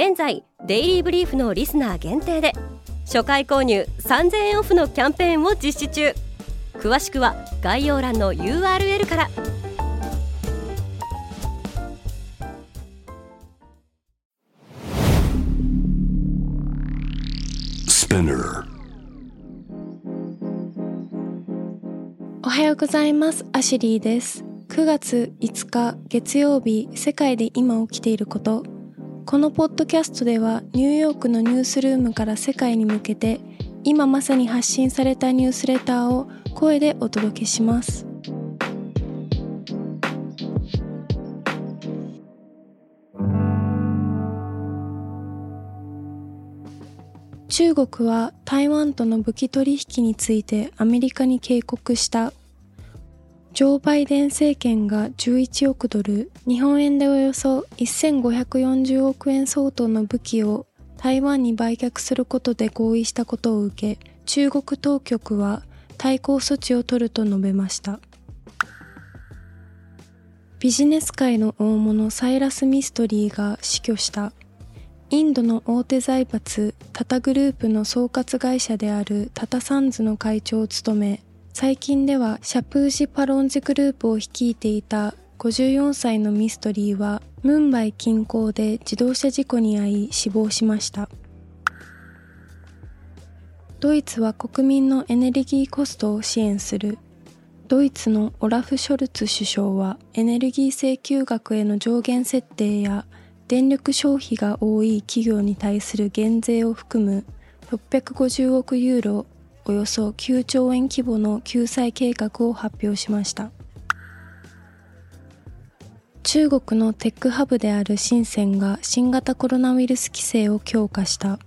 現在デイリーブリーフのリスナー限定で初回購入3000円オフのキャンペーンを実施中。詳しくは概要欄の URL から。おはようございます。アシュリーです。9月5日月曜日世界で今起きていることこのポッドキャストではニューヨークのニュースルームから世界に向けて今まさに発信されたニュースレターを声でお届けします。中国は台湾との武器取引についてアメリカに警告したジョー・バイデン政権が11億ドル、日本円でおよそ1540億円相当の武器を台湾に売却することで合意したことを受け、中国当局は対抗措置を取ると述べました。ビジネス界の大物サイラス・ミストリーが死去した。インドの大手財閥タタグループの総括会社であるタタサンズの会長を務め、最近ではシャプージ・パロンジグループを率いていた54歳のミストリーはムンバイ近郊で自動車事故に遭い死亡しました。ドイツは国民のエネルギーコストを支援する。ドイツのオラフ・ショルツ首相はエネルギー請求額への上限設定や電力消費が多い企業に対する減税を含む650億ユーロおよそ9兆円規模の救済計画を発表しました。中国のテックハブである深センが新型コロナウイルス規制を強化した。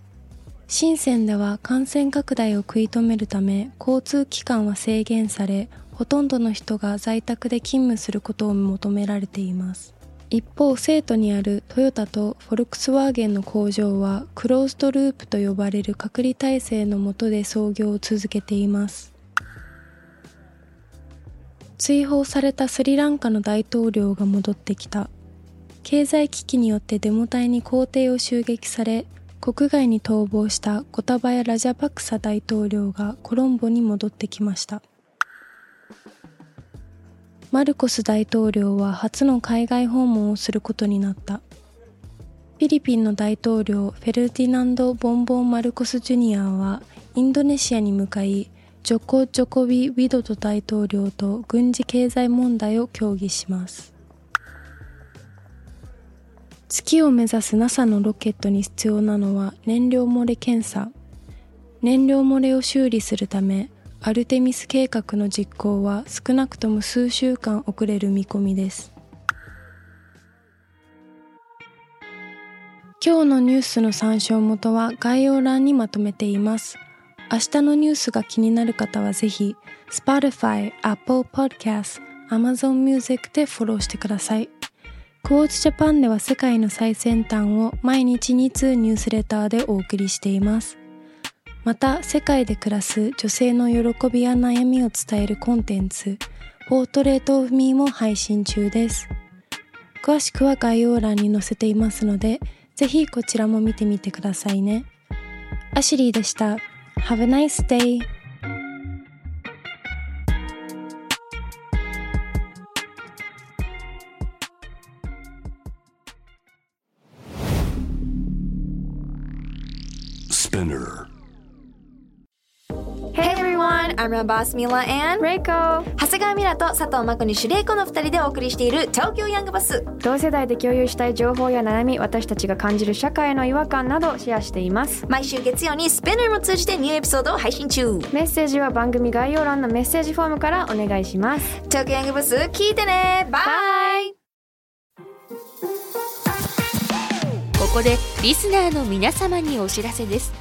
深センでは感染拡大を食い止めるため交通機関は制限されほとんどの人が在宅で勤務することを求められています。一方生徒にあるトヨタとフォルクスワーゲンの工場はクローズドループと呼ばれる隔離体制の下で操業を続けています。追放されたスリランカの大統領が戻ってきた。経済危機によってデモ隊に皇帝を襲撃され国外に逃亡したゴタバヤ・ラジャパクサ大統領がコロンボに戻ってきました。マルコス大統領は初の海外訪問をすることになった。フィリピンの大統領フェルディナンド・ボンボン・マルコス・ジュニアはインドネシアに向かい、ジョコ・ジョコビ・ウィドド大統領と軍事経済問題を協議します。月を目指す NASA のロケットに必要なのは燃料漏れ検査。燃料漏れを修理するため、アルテミス計画の実行は少なくとも数週間遅れる見込みです。今日のニュースの参照元は概要欄にまとめています。明日のニュースが気になる方はぜひ Spotify、Apple Podcast、Amazon Music でフォローしてください。クォーツジャパンでは世界の最先端を毎日2通ニュースレターでお送りしています。また世界で暮らす女性の喜びや悩みを伝えるコンテンツポートレートオフミーも配信中です。詳しくは概要欄に載せていますのでぜひこちらも見てみてくださいね。アシリーでした。Have a nice day! Spinner. I'm your boss Mila and Reiko. 長谷川ミラと佐藤真子にシュレイコの2人でお送りしている東京ヤングバス。同世代で共有したい情報や悩み私たちが感じる社会の違和感などシェアしています。毎週月曜にスペナーも通じてニューエピソードを配信中。メッセージは番組概要欄のメッセージフォームからお願いします。東京ヤングバス聞いてね。バイここでリスナーの皆様にお知らせです